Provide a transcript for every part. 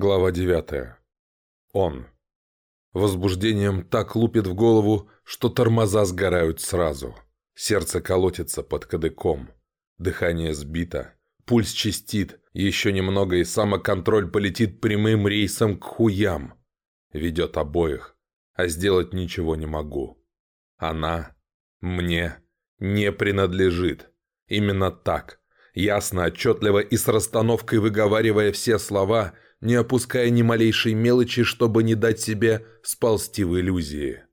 Глава 9. Он. Возбуждением так лупит в голову, что тормоза сгорают сразу. Сердце колотится под кадыком. Дыхание сбито. Пульс чистит. Еще немного и самоконтроль полетит прямым рейсом к хуям. Ведет обоих. А сделать ничего не могу. Она мне не принадлежит. Именно так. Ясно, отчетливо и с расстановкой выговаривая все слова – не опуская ни малейшей мелочи, чтобы не дать себе сползти в иллюзии.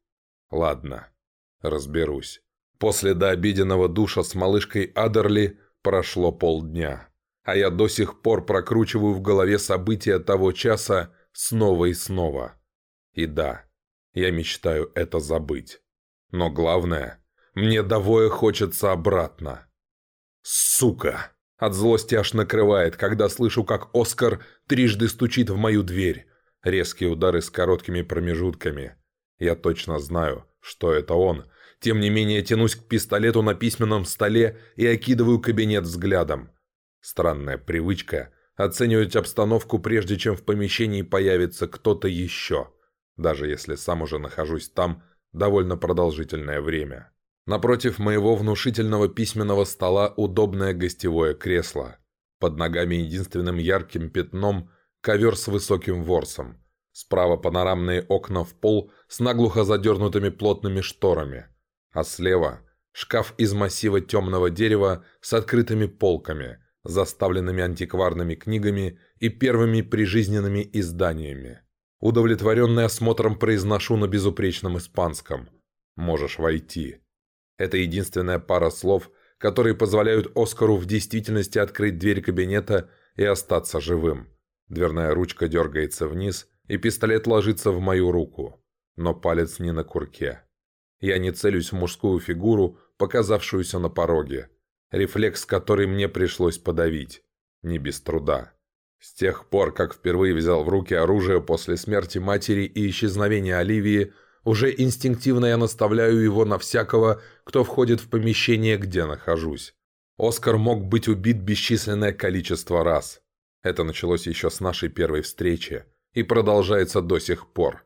Ладно, разберусь. После дообеденного душа с малышкой Адерли прошло полдня, а я до сих пор прокручиваю в голове события того часа снова и снова. И да, я мечтаю это забыть. Но главное, мне довое хочется обратно. Сука! От злости аж накрывает, когда слышу, как Оскар трижды стучит в мою дверь. Резкие удары с короткими промежутками. Я точно знаю, что это он. Тем не менее, тянусь к пистолету на письменном столе и окидываю кабинет взглядом. Странная привычка – оценивать обстановку, прежде чем в помещении появится кто-то еще, даже если сам уже нахожусь там довольно продолжительное время. Напротив моего внушительного письменного стола удобное гостевое кресло. Под ногами единственным ярким пятном ковер с высоким ворсом. Справа панорамные окна в пол с наглухо задернутыми плотными шторами. А слева шкаф из массива темного дерева с открытыми полками, заставленными антикварными книгами и первыми прижизненными изданиями. Удовлетворенный осмотром произношу на безупречном испанском. «Можешь войти». Это единственная пара слов, которые позволяют Оскару в действительности открыть дверь кабинета и остаться живым. Дверная ручка дергается вниз, и пистолет ложится в мою руку. Но палец не на курке. Я не целюсь в мужскую фигуру, показавшуюся на пороге. Рефлекс, который мне пришлось подавить. Не без труда. С тех пор, как впервые взял в руки оружие после смерти матери и исчезновения Оливии, уже инстинктивно я наставляю его на всякого, кто входит в помещение, где нахожусь. Оскар мог быть убит бесчисленное количество раз. Это началось еще с нашей первой встречи и продолжается до сих пор.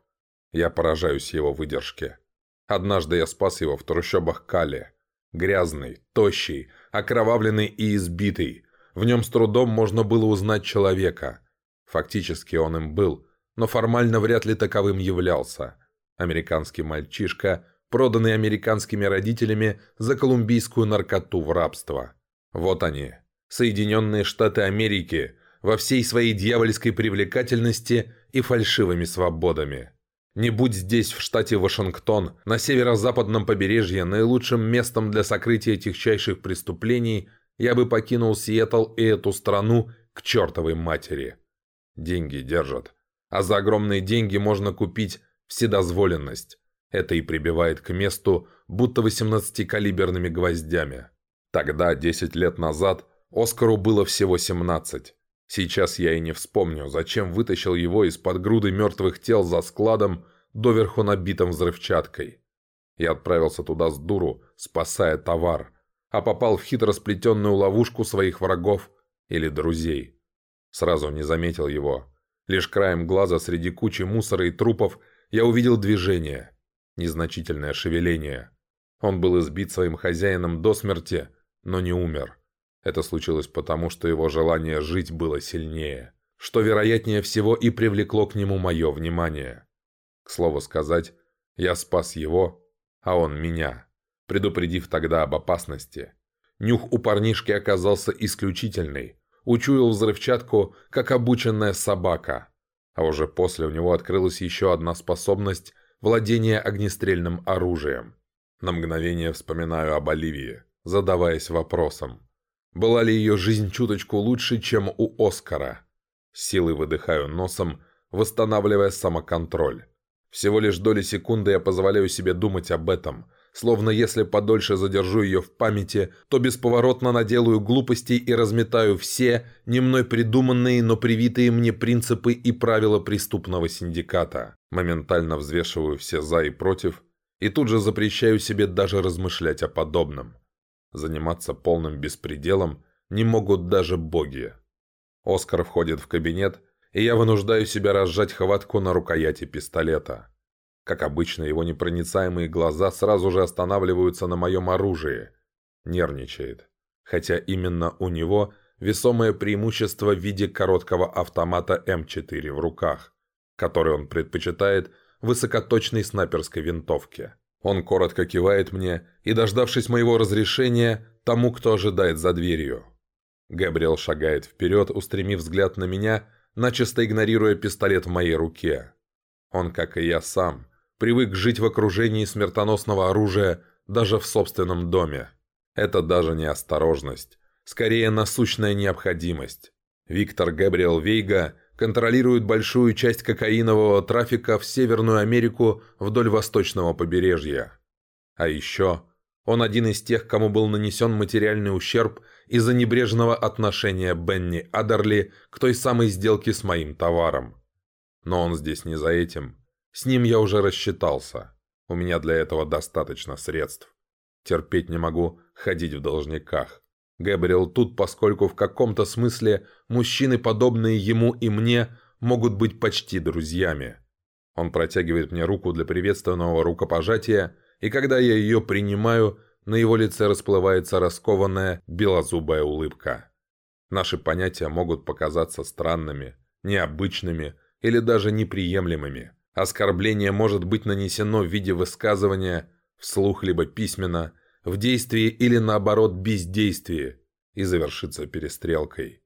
Я поражаюсь его выдержке. Однажды я спас его в трущобах Кали. Грязный, тощий, окровавленный и избитый. В нем с трудом можно было узнать человека. Фактически он им был, но формально вряд ли таковым являлся американский мальчишка, проданный американскими родителями за колумбийскую наркоту в рабство. Вот они, Соединенные Штаты Америки, во всей своей дьявольской привлекательности и фальшивыми свободами. Не будь здесь, в штате Вашингтон, на северо-западном побережье, наилучшим местом для сокрытия тихчайших преступлений, я бы покинул Сиэтл и эту страну к чертовой матери. Деньги держат. А за огромные деньги можно купить вседозволенность. Это и прибивает к месту, будто 18-калиберными гвоздями. Тогда, 10 лет назад, Оскару было всего 17. Сейчас я и не вспомню, зачем вытащил его из-под груды мертвых тел за складом, доверху набитым взрывчаткой. Я отправился туда с дуру, спасая товар, а попал в хитро сплетенную ловушку своих врагов или друзей. Сразу не заметил его. Лишь краем глаза среди кучи мусора и трупов я увидел движение, незначительное шевеление. Он был избит своим хозяином до смерти, но не умер. Это случилось потому, что его желание жить было сильнее, что, вероятнее всего, и привлекло к нему мое внимание. К слову сказать, я спас его, а он меня, предупредив тогда об опасности. Нюх у парнишки оказался исключительный. Учуял взрывчатку, как обученная собака а уже после у него открылась еще одна способность – владение огнестрельным оружием. На мгновение вспоминаю об Оливии, задаваясь вопросом. Была ли ее жизнь чуточку лучше, чем у Оскара? силой выдыхаю носом, восстанавливая самоконтроль. Всего лишь доли секунды я позволяю себе думать об этом – Словно если подольше задержу ее в памяти, то бесповоротно наделаю глупостей и разметаю все, не мной придуманные, но привитые мне принципы и правила преступного синдиката. Моментально взвешиваю все «за» и «против» и тут же запрещаю себе даже размышлять о подобном. Заниматься полным беспределом не могут даже боги. Оскар входит в кабинет и я вынуждаю себя разжать хватку на рукояти пистолета. Как обычно, его непроницаемые глаза сразу же останавливаются на моем оружии. Нервничает. Хотя именно у него весомое преимущество в виде короткого автомата М4 в руках, который он предпочитает высокоточной снайперской винтовке. Он коротко кивает мне и, дождавшись моего разрешения, тому, кто ожидает за дверью. Габриэл шагает вперед, устремив взгляд на меня, начисто игнорируя пистолет в моей руке. Он, как и я сам, привык жить в окружении смертоносного оружия даже в собственном доме. Это даже не осторожность, скорее насущная необходимость. Виктор Габриэл Вейга контролирует большую часть кокаинового трафика в Северную Америку вдоль восточного побережья. А еще он один из тех, кому был нанесен материальный ущерб из-за небрежного отношения Бенни Адерли к той самой сделке с моим товаром. Но он здесь не за этим. С ним я уже рассчитался. У меня для этого достаточно средств. Терпеть не могу ходить в должниках. Гэбриэл тут, поскольку в каком-то смысле мужчины, подобные ему и мне, могут быть почти друзьями. Он протягивает мне руку для приветственного рукопожатия, и когда я ее принимаю, на его лице расплывается раскованная белозубая улыбка. Наши понятия могут показаться странными, необычными или даже неприемлемыми. Оскорбление может быть нанесено в виде высказывания, вслух либо письменно, в действии или наоборот бездействии и завершится перестрелкой.